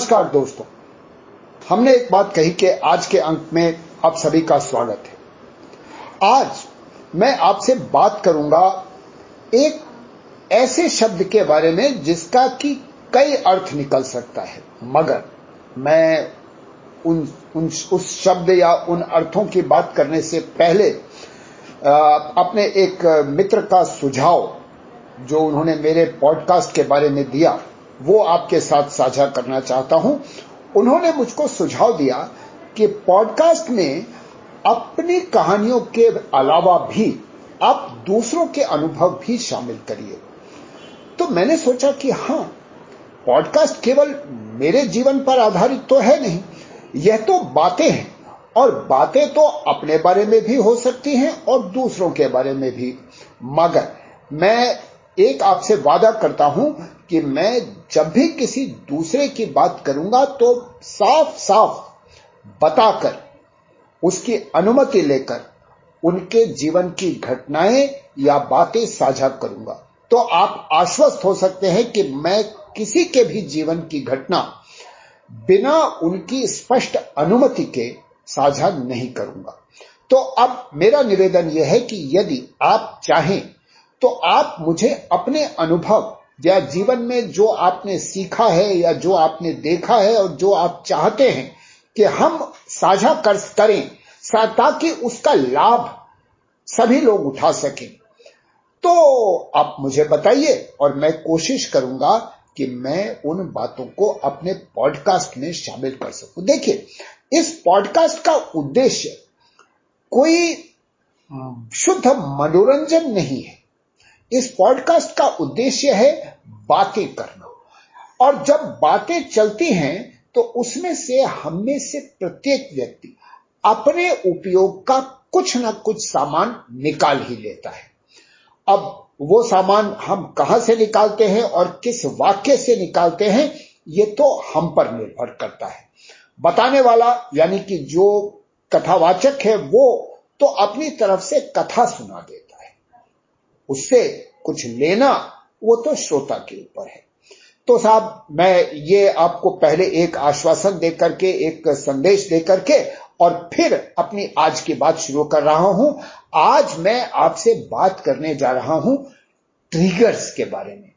नमस्कार दोस्तों। हमने एक बात कही कि आज के अंक में आप सभी का स्वागत है। आज मैं आपसे बात करूँगा एक ऐसे शब्द के बारे में जिसका कि कई अर्थ निकल सकता है। मगर मैं उन, उन उस शब्द या उन अर्थों की बात करने से पहले अपने एक मित्र का सुझाव जो उन्होंने मेरे पॉडकास्ट के बारे में दिया वो आपके साथ साझा करना चाहता हूँ। उन्होंने मुझको सुझाव दिया कि पॉडकास्ट में अपनी कहानियों के अलावा भी आप दूसरों के अनुभव भी शामिल करिए। तो मैंने सोचा कि हाँ, पॉडकास्ट केवल मेरे जीवन पर आधारित तो है नहीं, यह तो बातें हैं, और बातें तो अपने बारे में भी हो सकती हैं और दूसरों के बारे में भी। मगर मैं एक आपसे वादा करता हूँ कि मैं जब भी किसी दूसरे की बात करूँगा तो साफ़ साफ़ बताकर, उसकी अनुमति लेकर, उनके जीवन की घटनाएँ या बातें साझा करूँगा। तो आप आश्वस्त हो सकते हैं कि मैं किसी के भी जीवन की घटना बिना उनकी स्पष्ट अनुमति के साझा नहीं करूँगा। तो अब मेरा निवेदन यह है कि यदि आप चाहें तो आप मुझे अपने अनुभव या जीवन में जो आपने सीखा है या जो आपने देखा है और जो आप चाहते हैं कि हम साझा कर करें ताकि उसका लाभ सभी लोग उठा सकें। तो आप मुझे बताइए और मैं कोशिश करूँगा कि मैं उन बातों को अपने पॉडकास्ट में शामिल कर सकूँ। देखिए इस पॉडकास्ट का उद्देश्य कोई शुद्ध मनोरंजन नहीं है। इस पॉडकास्ट का उद्देश्य है बातें करना। और जब बातें चलती हैं तो उसमें से हम में से प्रत्येक व्यक्ति अपने उपयोग का कुछ ना कुछ सामान निकाल ही लेता है। अब वो सामान हम कहाँ से निकालते हैं और किस वाक्य से निकालते हैं, ये तो हम पर निर्भर करता है। बताने वाला, यानी कि जो कथावाचक है वो तो अपनी तरफ़ से कथा सुना देता उससे कुछ लेना, वो तो श्रोता के ऊपर है। तो साहब, मैं ये आपको पहले एक आश्वासन दे करके, एक संदेश दे करके, और फिर अपनी आज की बात शुरू कर रहा हूँ। आज मैं आपसे बात करने जा रहा हूँ ट्रिगर्स के बारे में।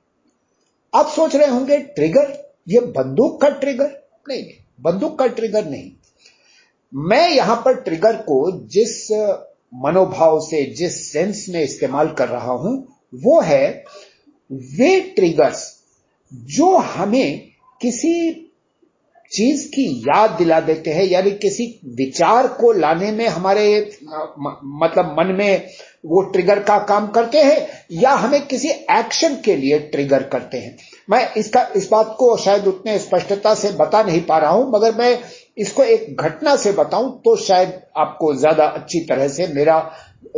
आप सोच रहे होंगे ट्रिगर ये बंदूक का ट्रिगर नहीं बंदूक का ट्रिगर नहीं। मैं यहाँ पर ट्रिगर को जिस मनोभाव से जिस सेंस में इस्तेमाल कर रहा हूँ, वो है वे ट्रिगर्स जो हमें किसी चीज़ की याद दिला देते हैं, यानी किसी विचार को लाने में हमारे मतलब मन में वो ट्रिगर का काम करते हैं, या हमें किसी एक्शन के लिए ट्रिगर करते हैं। मैं इसका, इस बात को शायद उतने स्पष्टता से बता नहीं पा रहा हूँ, मगर मैं इसको एक घटना से बताऊँ तो शायद आपको ज़्यादा अच्छी तरह से मेरा,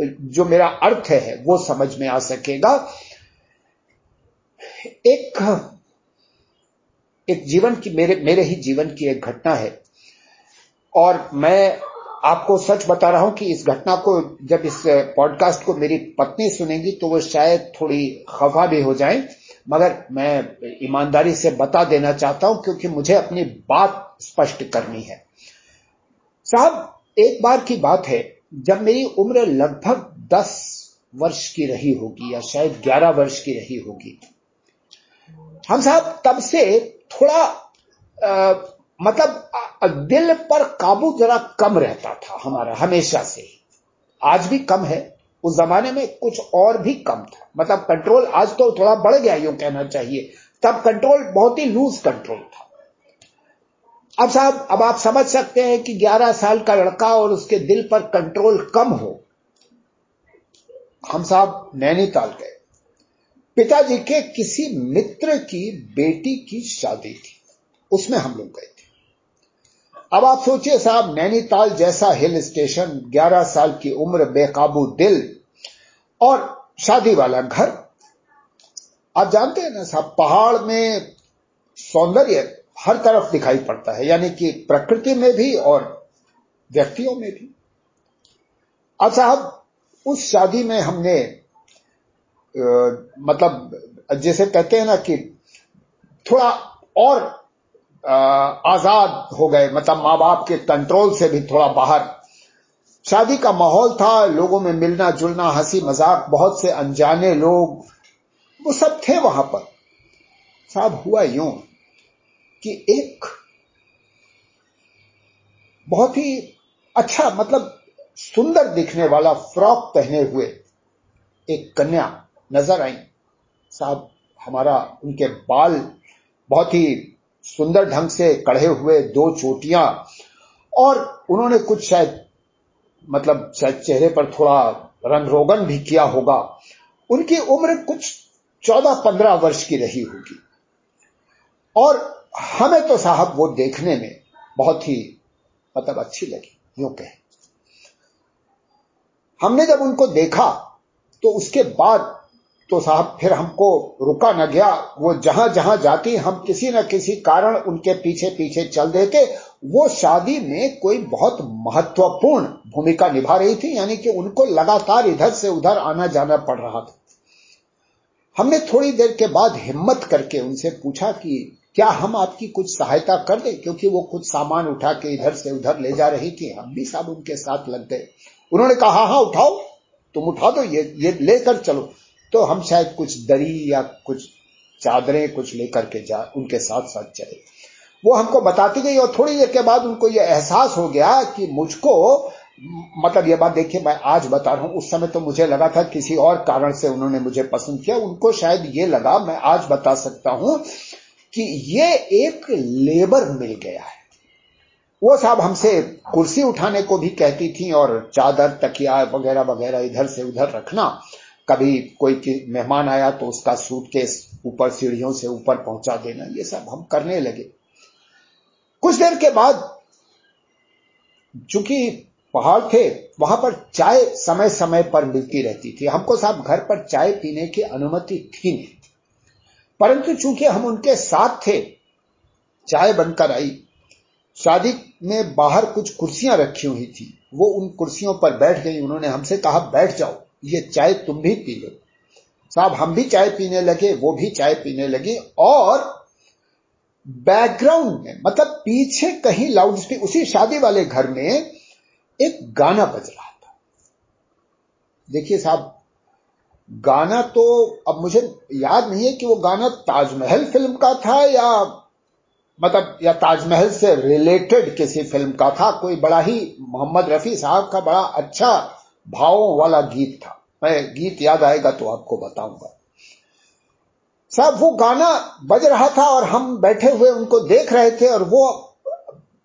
जो मेरा अर्थ है, वो समझ में आ सकेगा। एक एक जीवन की, मेरे मेरे ही जीवन की एक घटना है। और मैं आपको सच बता रहा हूँ कि इस घटना को जब इस पॉडकास्ट को मेरी पत्नी सुनेंगी तो वो शायद थोड़ी खफा भी हो जाए। मगर मैं ईमानदारी से बता देना चाहता हूँ क्योंकि मुझे अपनी बात स्पष्ट करनी है। साहब, एक बार की बात है, जब मेरी उम्र लगभग दस वर्ष की रही होगी या शायद ग्यारह वर्ष की रही होगी। हम साहब, तब से थोड़ा आ, मतलब दिल पर काबू जरा कम रहता था हमारा हमेशा से। आज भी कम है। उस जमाने में कुछ और भी कम था। मतलब कंट्रोल आज तो थोड़ा बढ़ गया यूँ कहना चाहिए। तब कंट्रोल बहुत ही लूज कंट्रोल था। अब साहब अब आप समझ सकते हैं कि 11 साल का लड़का और उसके दिल पर कंट्रोल कम हो। हम साहब नैनीताल गए। पिताजी के किसी मित्र की बेटी की शादी थी। उसमें हम लोग गए थे। अब आप सोचिए साहब, नैनीताल जैसा हिल स्टेशन 11 साल की उम्र, बेकाबू दिल और शादी वाला घर। आप जानते हैं ना साहब, पहाड़ में सौंदर्य हर तरफ़ दिखाई पड़ता है, यानी कि प्रकृति में भी और व्यक्तियों में भी। अब साहब, उस शादी में हमने मतलब जैसे कहते हैं ना कि थोड़ा और आज़ाद हो गए मतलब माँ बाप के कंट्रोल से भी थोड़ा बाहर। शादी का माहौल था, लोगों में मिलना जुलना, हँसी मज़ाक, बहुत से अनजाने लोग, वो सब थे वहाँ पर। साहब, हुआ यूँ कि एक बहुत ही अच्छा मतलब सुंदर दिखने वाला फ्रॉक पहने हुए एक कन्या नज़र आई। साहब, हमारा, उनके बाल बहुत ही सुंदर ढंग से कढ़े हुए दो चोटियाँ और उन्होंने कुछ शायद मतलब शायद चेहरे पर थोड़ा रंग रोगन भी किया होगा। उनकी उम्र कुछ चौदह पंद्रह वर्ष की रही होगी। और हमें तो साहब वो देखने में बहुत ही मतलब अच्छी लगी, यूँ कहे। हमने जब उनको देखा तो उसके बाद तो साहब, फिर हमको रुका न गया। वो जहाँ जहाँ जाती, हम किसी न किसी कारण उनके पीछे पीछे चल देते। वो शादी में कोई बहुत महत्वपूर्ण भूमिका निभा रही थी, यानी कि उनको लगातार इधर से उधर आना जाना पड़ रहा था। हमने थोड़ी देर के बाद हिम्मत करके उनसे पूछा कि क्या हम आपकी कुछ सहायता कर दें, क्योंकि वो कुछ सामान उठा के इधर से उधर ले जा रही थी। हम भी साहब उनके साथ लग गए उन्होंने कहा हाँ उठाओ। तुम उठा दो, ये ये लेकर चलो। तो हम शायद कुछ दरी या कुछ चादरें कुछ लेकर के जा, उनके साथ साथ चले। वो हमको बताती गई और थोड़ी देर के बाद उनको यह एहसास हो गया कि मुझको मतलब ये बात देखिए, मैं आज बता रहा हूँ, उस समय तो मुझे लगा था किसी और कारण से उन्होंने मुझे पसंद किया, उनको शायद ये लगा, मैं आज बता सकता हूँ कि ये एक लेबर मिल गया है। वो साहब हमसे कुर्सी उठाने को भी कहती थी और चादर, तकिया वगैरह वगैरह इधर से उधर रखना कभी कोई मेहमान आया तो उसका सूटकेस ऊपर सीढ़ियों से ऊपर पहुँचा देना, ये सब हम करने लगे। कुछ देर के बाद चूँकि पहाड़ थे, वहाँ पर चाय समय समय पर मिलती रहती थी। हमको साहब घर पर चाय पीने की अनुमति थी नहीं। परंतु चूँकि हम उनके साथ थे, चाय बनकर आई। शादी में बाहर कुछ कुर्सियाँ रखी हुई थी। वो उन कुर्सियों पर बैठ गई। उन्होंने हमसे कहा, बैठ जाओ। ये चाय तुम भी पी लो साहब, हम भी चाय पीने लगे, वो भी चाय पीने लगे, और बैकग्राउंड में मतलब पीछे कहीं लाउड स्पीकर उसी शादी वाले घर में एक गाना बज रहा था। देखिए साहब, गाना तो अब मुझे याद नहीं है कि वो गाना ताजमहल फ़िल्म का था या मतलब या ताजमहल से रिलेटेड किसी फ़िल्म का था। कोई बड़ा ही मोहम्मद रफी साहब का बड़ा अच्छा भावों वाला गीत था। मैं गीत याद आएगा तो आपको बताऊँगा। साहब, वो गाना बज रहा था और हम बैठे हुए उनको देख रहे थे और वो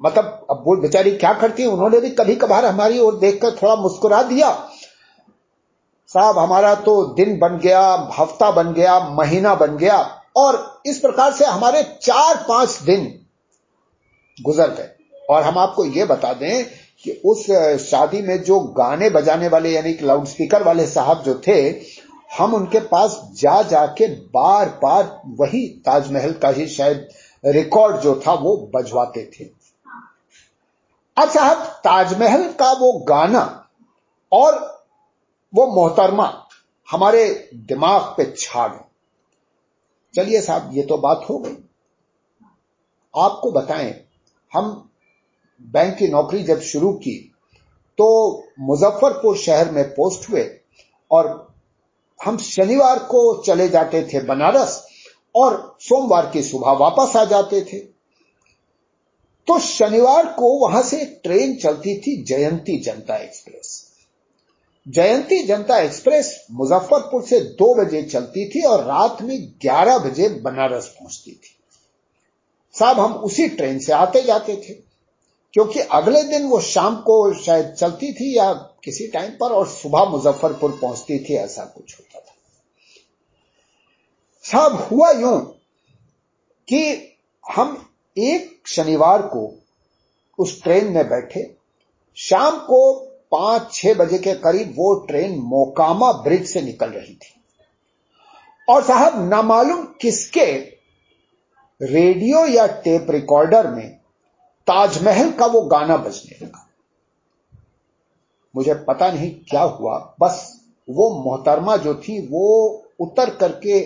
मतलब अब वो बेचारी क्या करती है? उन्होंने भी कभी कभार हमारी ओर देखकर थोड़ा मुस्कुरा दिया। साहब, हमारा तो दिन बन गया, हफ़्ता बन गया, महीना बन गया और इस प्रकार से हमारे चार पाँच दिन गुजर गए। और हम आपको यह बता दें कि उस शादी में जो गाने बजाने वाले, यानी कि लाउड स्पीकर वाले साहब जो थे, हम उनके पास जा, जाके बार बार वही ताजमहल का ही शायद रिकॉर्ड जो था वो बजवाते थे। अब साहब, ताजमहल का वो गाना और वो मोहतरमा हमारे दिमाग पे छा गए। चलिए साहब, ये तो बात हो गई। आपको बताएँ, हम बैंक की नौकरी जब शुरू की तो मुजफ्फरपुर शहर में पोस्ट हुए और हम शनिवार को चले जाते थे बनारस और सोमवार की सुबह वापस आ जाते थे। तो शनिवार को वहाँ से ट्रेन चलती थी जयंती जनता एक्सप्रेस। जयंती जनता एक्सप्रेस मुजफ्फरपुर से दो बजे चलती थी और रात में ग्यारह बजे बनारस पहुँचती थी। साहब, हम उसी ट्रेन से आते जाते थे। क्योंकि अगले दिन वो शाम को शायद चलती थी या किसी टाइम पर और सुबह मुजफ्फरपुर पहुँचती थी, ऐसा कुछ होता था। साहब, हुआ यूँ कि हम एक शनिवार को उस ट्रेन में बैठे, शाम को पाँच छह बजे के करीब वो ट्रेन मोकामा ब्रिज से निकल रही थी। और साहब नामालूम किसके रेडियो या टेप रिकॉर्डर में ताजमहल का वो गाना बजने लगा। मुझे पता नहीं क्या हुआ, बस वो मोहतरमा जो थी, वो उतर करके,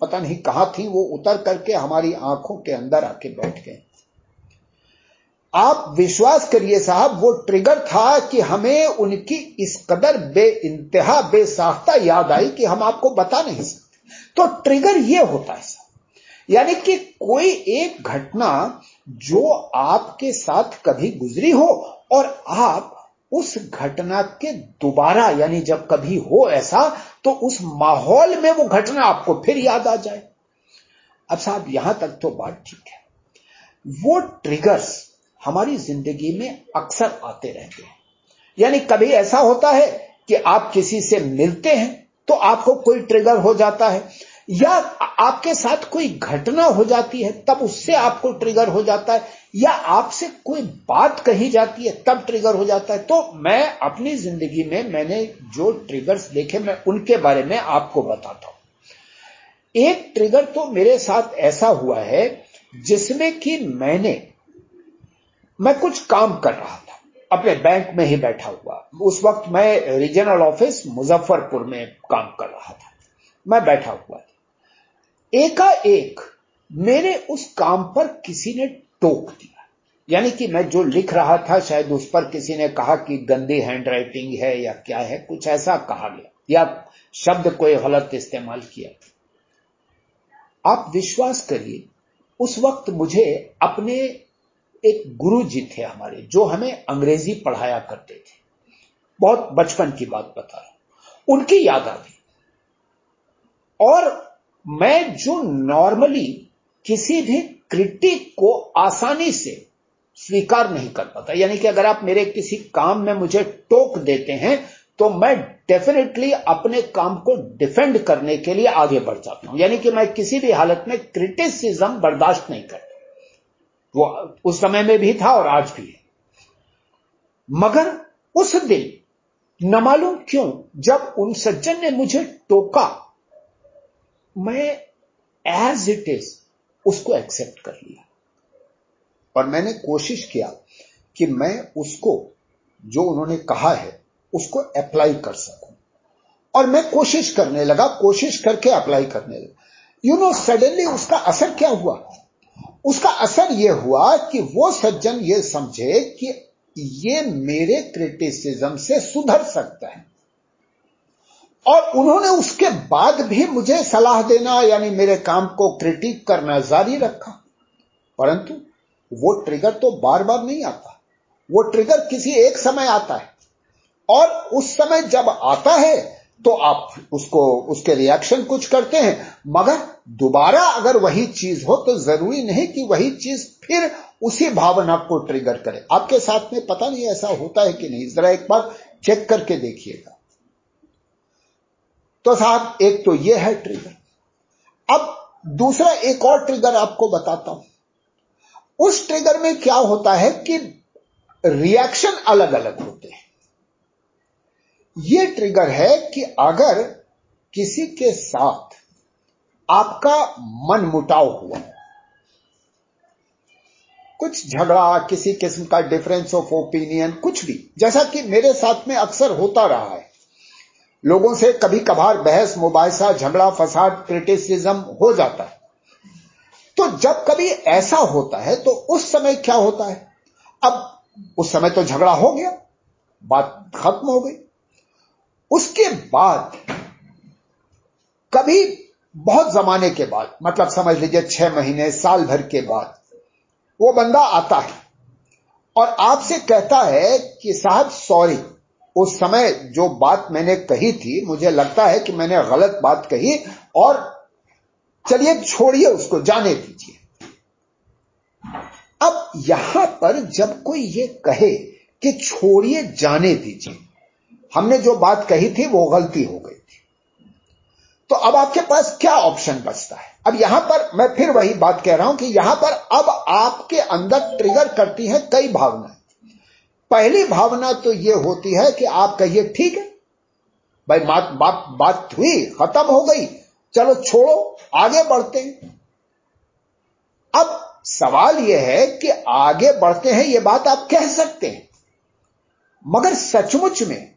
पता नहीं कहाँ थी, वो उतर करके हमारी आँखों के अंदर आके बैठ गए। आप विश्वास करिए साहब, वो ट्रिगर था कि हमें उनकी इस कदर बे इंतहा बेसाख्ता याद आई कि हम आपको बता नहीं सकते। तो ट्रिगर ये होता है साहब, यानी कि कोई एक घटना जो आपके साथ कभी गुजरी हो और आप उस घटना के दोबारा, यानी जब कभी हो ऐसा तो उस माहौल में वो घटना आपको फिर याद आ जाए। अब साहब, यहाँ तक तो बात ठीक है। वो ट्रिगर्स हमारी ज़िंदगी में अक्सर आते रहते हैं। यानी कभी ऐसा होता है कि आप किसी से मिलते हैं तो आपको कोई ट्रिगर हो जाता है। या आपके साथ कोई घटना हो जाती है, तब उससे आपको ट्रिगर हो जाता है, या आपसे कोई बात कही जाती है, तब ट्रिगर हो जाता है। तो मैं अपनी ज़िंदगी में, मैंने जो ट्रिगर्स देखे, मैं उनके बारे में आपको बताता हूँ। एक ट्रिगर तो मेरे साथ ऐसा हुआ है, जिसमें कि मैंने, मैं कुछ काम कर रहा था, अपने बैंक में ही बैठा हुआ। उस वक्त मैं रीजनल ऑफ़िस मुजफ्फरपुर में काम कर रहा था। मैं बैठा हुआ था। एकाएक मेरे उस काम पर किसी ने टोक दिया। यानी कि मैं जो लिख रहा था, शायद उस पर किसी ने कहा कि गंदी हैंडराइटिंग है या क्या है, कुछ ऐसा कहा गया, या शब्द कोई गलत इस्तेमाल किया। आप विश्वास करिए, उस वक्त मुझे अपने एक गुरु जी थे हमारे, जो हमें अंग्रेज़ी पढ़ाया करते थे। बहुत बचपन की बात बता रहा हूँ। उनकी याद आ गई। और मैं जो नॉर्मली किसी भी क्रिटिक को आसानी से स्वीकार नहीं कर पाता, यानी कि अगर आप मेरे किसी काम में मुझे टोक देते हैं तो मैं डेफिनेटली अपने काम को डिफेंड करने के लिए आगे बढ़ जाता हूँ। यानी कि मैं किसी भी हालत में क्रिटिसिज्म बर्दाश्त नहीं करता। वो उस समय में भी था और आज भी है। मगर उस दिन न मालूम क्यों, जब उन सज्जन ने मुझे टोका मैं एज इट इज़ उसको एक्सेप्ट कर लिया। और मैंने कोशिश किया कि मैं उसको, जो उन्होंने कहा है, उसको अप्लाई कर सकूँ। और मैं कोशिश करने लगा, कोशिश करके अप्लाई करने लगा। यू नो सडनली उसका असर क्या हुआ? उसका असर यह हुआ कि वो सज्जन ये समझे कि ये मेरे क्रिटिसिज्म से सुधर सकता है। और उन्होंने उसके बाद भी मुझे सलाह देना, यानी मेरे काम को क्रिटिक करना जारी रखा। परंतु वो ट्रिगर तो बार बार नहीं आता। वो ट्रिगर किसी एक समय आता है। और उस समय जब आता है तो आप उसको, उसके रिएक्शन कुछ करते हैं। मगर दोबारा अगर वही चीज़ हो तो ज़रूरी नहीं कि वही चीज़ फिर उसी भावना को ट्रिगर करे। आपके साथ में पता नहीं ऐसा होता है कि नहीं। जरा एक बार चेक करके देखिएगा। तो साहब, एक तो यह है ट्रिगर अब दूसरा एक और ट्रिगर आपको बताता हूँ। उस ट्रिगर में क्या होता है कि रिएक्शन अलग अलग होते हैं। यह ट्रिगर है कि अगर किसी के साथ आपका मन मुटाव हुआ, कुछ झगड़ा, किसी किस्म का डिफरेंस ऑफ़ ओपिनियन कुछ भी, जैसा कि मेरे साथ में अक्सर होता रहा है लोगों से कभी कभार बहस, मुबासा, झगड़ा, फसाद क्रिटिसिज्म हो जाता है। तो जब कभी ऐसा होता है तो उस समय क्या होता है? अब उस समय तो झगड़ा हो गया, बात खत्म हो गई। उसके बाद कभी बहुत जमाने के बाद मतलब समझ लीजिए छह महीने, साल भर के बाद, वो बंदा आता है और आपसे कहता है कि साहब सॉरी उस समय जो बात मैंने कही थी, मुझे लगता है कि मैंने गलत बात कही और चलिए छोड़िए उसको, जाने दीजिए। अब यहाँ पर जब कोई ये कहे कि छोड़िए, जाने दीजिए, हमने जो बात कही थी वो गलती हो गई थी। तो अब आपके पास क्या ऑप्शन बचता है? अब यहाँ पर मैं फिर वही बात कह रहा हूँ कि यहाँ पर अब आपके अंदर ट्रिगर करती है कई भावनाएँ। पहली भावना तो यह होती है कि आप कहिए ठीक है। भाई, बात बात बात हुई, खत्म हो गई। चलो छोड़ो, आगे बढ़ते हैं। अब सवाल यह है कि आगे बढ़ते हैं यह बात आप कह सकते हैं। मगर सचमुच में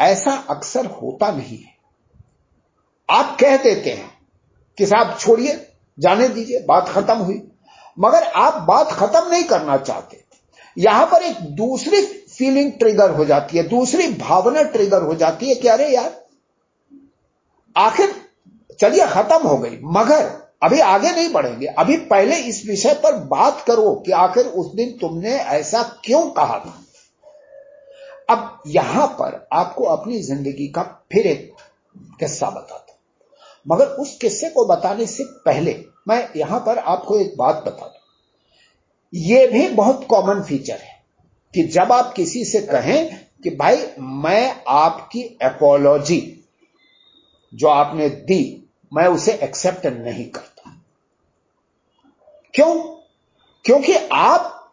ऐसा अक्सर होता नहीं है। आप कह देते हैं कि साहब छोड़िए, जाने दीजिए, बात खत्म हुई। मगर आप बात खत्म नहीं करना चाहते। यहाँ पर एक दूसरी फीलिंग ट्रिगर हो जाती है, दूसरी भावना ट्रिगर हो जाती है कि अरे यार, आखिर चलिए खत्म हो गई, मगर अभी आगे नहीं बढ़ेंगे। अभी पहले इस विषय पर बात करो कि आखिर उस दिन तुमने ऐसा क्यों कहा था। अब यहाँ पर आपको अपनी ज़िंदगी का फिर एक किस्सा बताता मगर उस किस्से को बताने से पहले मैं यहाँ पर आपको एक बात बता दू यह भी बहुत कॉमन फीचर है कि जब आप किसी से कहें कि भाई, मैं आपकी एपोलॉजी जो आपने दी, मैं उसे एक्सेप्ट नहीं करता। क्यों? क्योंकि आप,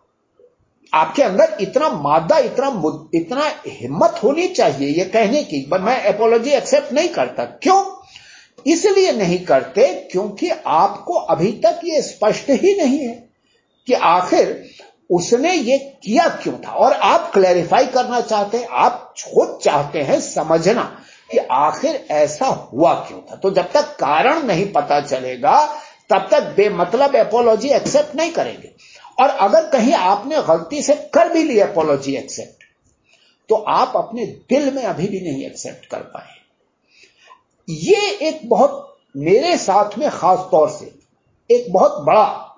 आपके अंदर इतना मादा, इतना इतना हिम्मत होनी चाहिए यह कहने की मैं एपोलॉजी एक्सेप्ट नहीं करता। क्यों? इसलिए नहीं करते क्योंकि आपको अभी तक यह स्पष्ट ही नहीं है। कि आखिर उसने ये किया क्यों था? और आप क्लैरिफाई करना चाहते हैं, आप खुद चाहते हैं समझना कि आखिर ऐसा हुआ क्यों था? तो जब तक कारण नहीं पता चलेगा, तब तक बेमतलब एपोलॉजी एक्सेप्ट नहीं करेंगे। और अगर कहीं आपने गलती से कर भी ली एपोलॉजी एक्सेप्ट तो आप अपने दिल में अभी भी नहीं एक्सेप्ट कर पाए। ये एक बहुत मेरे साथ में खास तौर से एक बहुत बड़ा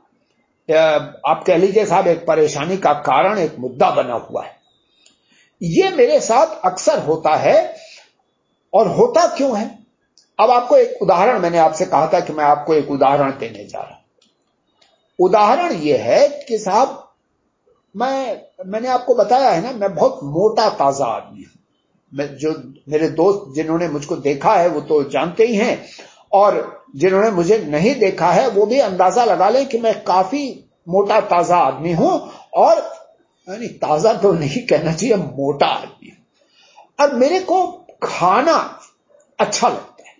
आप कह लीजिए साहब, एक परेशानी का कारण, एक मुद्दा बना हुआ है। ये मेरे साथ अक्सर होता है और होता क्यों है? अब आपको एक उदाहरण मैंने आपसे कहा था कि मैं आपको एक उदाहरण देने जा रहा हूँ। उदाहरण यह है कि साहब, मैं, मैंने आपको बताया है ना, मैं बहुत मोटा, ताज़ा आदमी हूँ। मैं, जो मेरे दोस्त जिन्होंने मुझको देखा है, वो तो जानते ही हैं। और जिन्होंने मुझे नहीं देखा है, वो भी अंदाज़ा लगा लें कि मैं काफ़ी मोटा, ताज़ा आदमी हूँ और, यानी ताज़ा तो नहीं कहना चाहिए, मोटा आदमी हूँ। और मेरे को खाना अच्छा लगता है।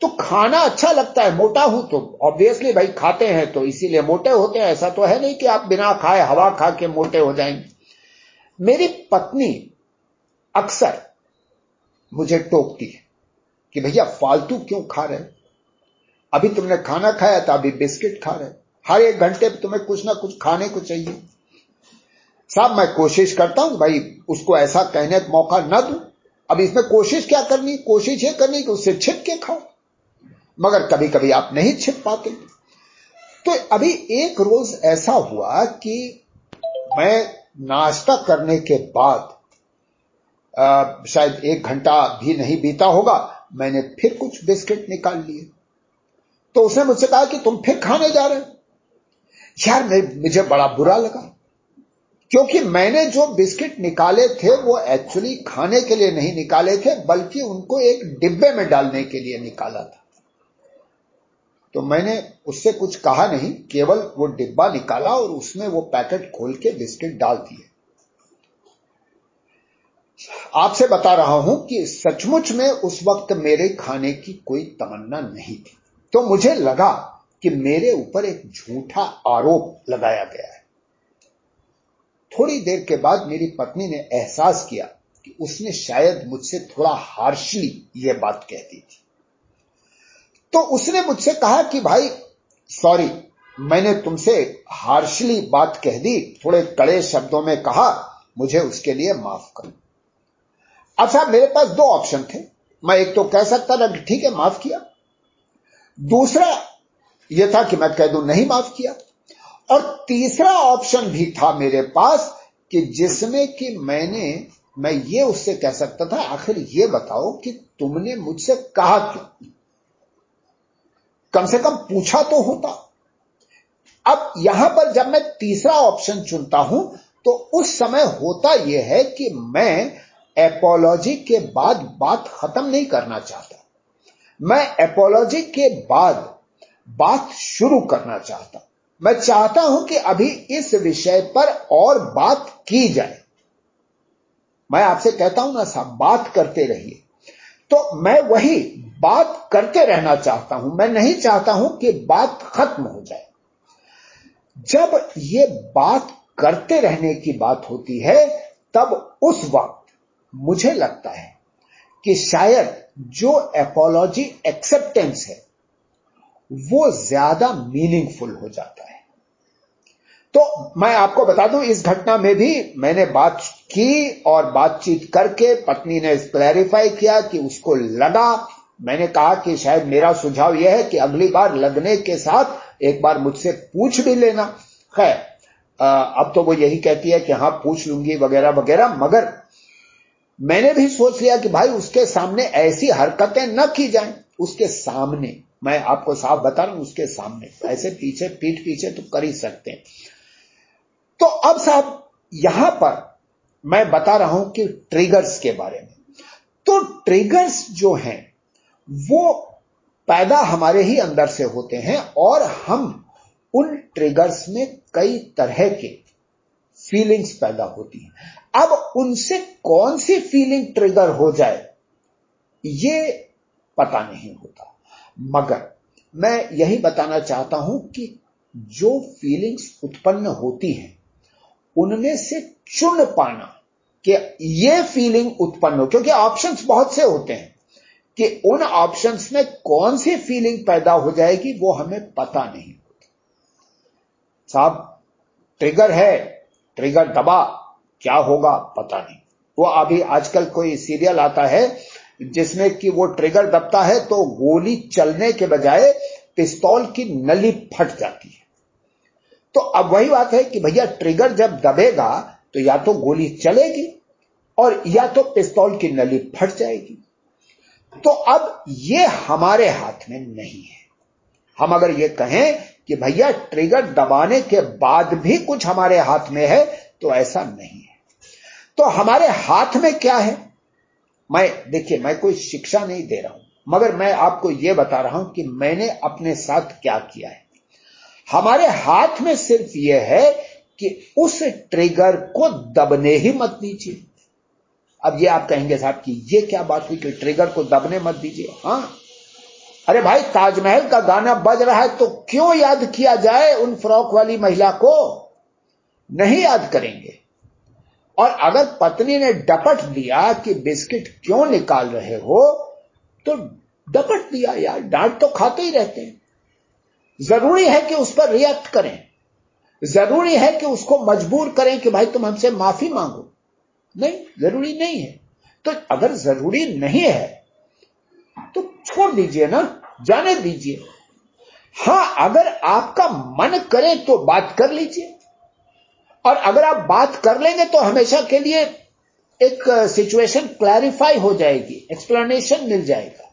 तो खाना अच्छा लगता है, मोटा हूँ तो ऑब्वियसली भाई खाते हैं तो इसीलिए मोटे होते हैं। ऐसा तो है नहीं कि आप बिना खाए हवा खा के मोटे हो जाएँगे। मेरी पत्नी अक्सर मुझे टोकती है। कि भैया फालतू क्यों खा रहे अभी तुमने खाना खाया था अभी बिस्किट खा रहे हर एक घंटे तुम्हें कुछ ना कुछ खाने को चाहिए। साहब मैं कोशिश करता हूँ भाई उसको ऐसा कहने का मौका न दू। अब इसमें कोशिश क्या करनी? कोशिश ये करनी कि उससे छिप के खाओ मगर कभी कभी आप नहीं छिप पाते। तो अभी एक रोज ऐसा हुआ कि मैं नाश्ता करने के बाद आ, शायद एक घंटा भी नहीं बीता होगा मैंने फिर कुछ बिस्किट निकाल लिए। तो उसने मुझसे कहा कि तुम फिर खाने जा रहे हो। यार, मैं, मुझे बड़ा बुरा लगा, क्योंकि मैंने जो बिस्किट निकाले थे, वो एक्चुअली खाने के लिए नहीं निकाले थे, बल्कि उनको एक डिब्बे में डालने के लिए निकाला था। तो मैंने उससे कुछ कहा नहीं, केवल वो डिब्बा निकाला और उसमें वो पैकेट खोल के बिस्किट डाल दिए। आपसे बता रहा हूँ कि सचमुच में उस वक्त मेरे खाने की कोई तमन्ना नहीं थी। तो मुझे लगा कि मेरे ऊपर एक झूठा आरोप लगाया गया है। थोड़ी देर के बाद मेरी पत्नी ने एहसास किया कि उसने शायद मुझसे थोड़ा हार्शली यह बात कह दी थी। तो उसने मुझसे कहा कि भाई, सॉरी, मैंने तुमसे हार्शली बात कह दी, थोड़े कड़े शब्दों में कहा, मुझे उसके लिए माफ़ करो साहब मेरे पास दो ऑप्शन थे। मैं एक तो कह सकता था ठीक है, माफ़ किया। दूसरा यह था कि मैं कह दूँ, नहीं माफ़ किया। और तीसरा ऑप्शन भी था मेरे पास कि जिसमें कि मैंने, मैं ये उससे कह सकता था, आखिर ये बताओ कि तुमने मुझसे कहा क्यों? कम से कम पूछा तो होता। अब यहाँ पर जब मैं तीसरा ऑप्शन चुनता हूँ तो उस समय होता यह है कि मैं एपोलॉजी के बाद बात खत्म नहीं करना चाहता। मैं एपोलॉजी के बाद बात शुरू करना चाहता। मैं चाहता हूँ कि अभी इस विषय पर और बात की जाए। मैं आपसे कहता हूँ ना साहब, बात करते रहिए। तो मैं वही बात करते रहना चाहता हूँ। मैं नहीं चाहता हूँ कि बात खत्म हो जाए। जब ये बात करते रहने की बात होती है, तब उस वक्त मुझे लगता है कि शायद जो एपोलॉजी एक्सेप्टेंस है, वो ज़्यादा मीनिंगफुल हो जाता है। तो मैं आपको बता दूँ, इस घटना में भी मैंने बात की और बातचीत करके पत्नी ने क्लैरिफाई किया कि उसको लगा। मैंने कहा कि शायद मेरा सुझाव यह है कि अगली बार लगने के साथ एक बार मुझसे पूछ भी लेना। खैर अब तो वो यही कहती है कि हाँ, पूछ लूँगी वगैरह वगैरह, मगर मैंने भी सोच लिया कि भाई उसके सामने ऐसी हरकतें न की जाएँ। उसके सामने, मैं आपको साफ़ बता रहा हूँ, उसके सामने। ऐसे पीछे, पीठ पीछे तो कर ही सकते हैं। तो अब साहब, यहाँ पर मैं बता रहा हूँ कि ट्रिगर्स के बारे में। तो ट्रिगर्स जो हैं, वो पैदा हमारे ही अंदर से होते हैं और हम उन ट्रिगर्स में कई तरह के फीलिंग्स पैदा होती हैं। अब उनसे कौन सी फीलिंग ट्रिगर हो जाए, ये पता नहीं होता। मगर मैं यही बताना चाहता हूँ कि जो फीलिंग्स उत्पन्न होती हैं, उनमें से चुन पाना कि ये फीलिंग उत्पन्न हो। क्योंकि ऑप्शंस बहुत से होते हैं कि उन ऑप्शंस में कौन सी फीलिंग पैदा हो जाएगी, वो हमें पता नहीं होता। साहब ट्रिगर है ट्रिगर दबा क्या होगा पता नहीं। वो अभी आजकल कोई सीरियल आता है जिसमें कि वो ट्रिगर दबता है तो गोली चलने के बजाय पिस्तौल की नली फट जाती है। तो अब वही बात है कि भैया ट्रिगर जब दबेगा तो या तो गोली चलेगी और या तो पिस्तौल की नली फट जाएगी। तो अब ये हमारे हाथ में नहीं है। हम अगर ये कहें कि भैया ट्रिगर दबाने के बाद भी कुछ हमारे हाथ में है तो ऐसा नहीं है। तो हमारे हाथ में क्या है? मैं, देखिए, मैं कोई शिक्षा नहीं दे रहा हूँ, मगर मैं आपको यह बता रहा हूँ कि मैंने अपने साथ क्या किया है। हमारे हाथ में सिर्फ़ यह है कि उस ट्रिगर को दबने ही मत दीजिए। अब ये आप कहेंगे साहब कि ये क्या बात हुई कि ट्रिगर को दबने मत दीजिए? हाँ। अरे भाई, ताजमहल का गाना बज रहा है तो क्यों याद किया जाए उन फ्रॉक वाली महिला को? नहीं याद करेंगे। और अगर पत्नी ने डपट दिया कि बिस्किट क्यों निकाल रहे हो तो डपट दिया यार, डांट तो खाते ही रहते हैं। ज़रूरी है कि उस पर रिएक्ट करें। ज़रूरी है कि उसको मजबूर करें कि भाई तुम हमसे माफ़ी मांगो। नहीं, ज़रूरी नहीं है। तो अगर ज़रूरी नहीं है तो छोड़ दीजिए ना, जाने दीजिए। हाँ, अगर आपका मन करे तो बात कर लीजिए। और अगर आप बात कर लेंगे तो हमेशा के लिए एक सिचुएशन क्लैरिफाई हो जाएगी एक्सप्लेनेशन मिल जाएगा।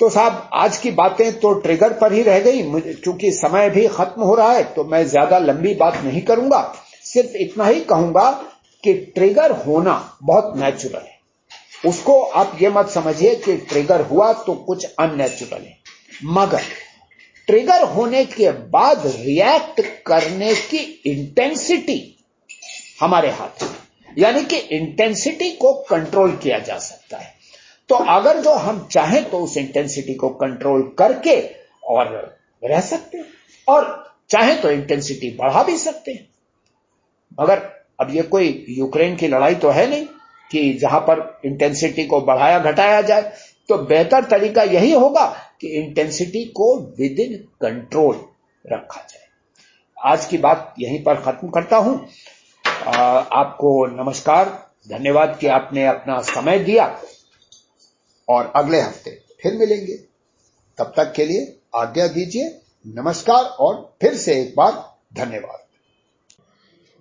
तो साहब, आज की बातें तो ट्रिगर पर ही रह गई। क्योंकि समय भी खत्म हो रहा है तो मैं ज़्यादा लंबी बात नहीं करूँगा। सिर्फ़ इतना ही कहूँगा कि ट्रिगर होना बहुत नेचुरल है। उसको आप ये मत समझिए कि ट्रिगर हुआ तो कुछ अननेचुरल है। मगर ट्रिगर होने के बाद रिएक्ट करने की इंटेंसिटी हमारे हाथ में, यानी कि इंटेंसिटी को कंट्रोल किया जा सकता है। तो अगर जो हम चाहें तो उस इंटेंसिटी को कंट्रोल करके और रह सकते हैं, और चाहें तो इंटेंसिटी बढ़ा भी सकते हैं। मगर अब ये कोई यूक्रेन की लड़ाई तो है नहीं कि जहाँ पर इंटेंसिटी को बढ़ाया घटाया जाए तो बेहतर तरीका यही होगा कि इंटेंसिटी को विद इन कंट्रोल रखा जाए। आज की बात यहीं पर खत्म करता हूँ। आ, आपको नमस्कार। धन्यवाद कि आपने अपना समय दिया। और अगले हफ़्ते फिर मिलेंगे। तब तक के लिए आज्ञा दीजिए। नमस्कार और फिर से एक बार धन्यवाद।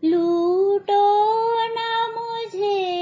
लूटो ना मुझे।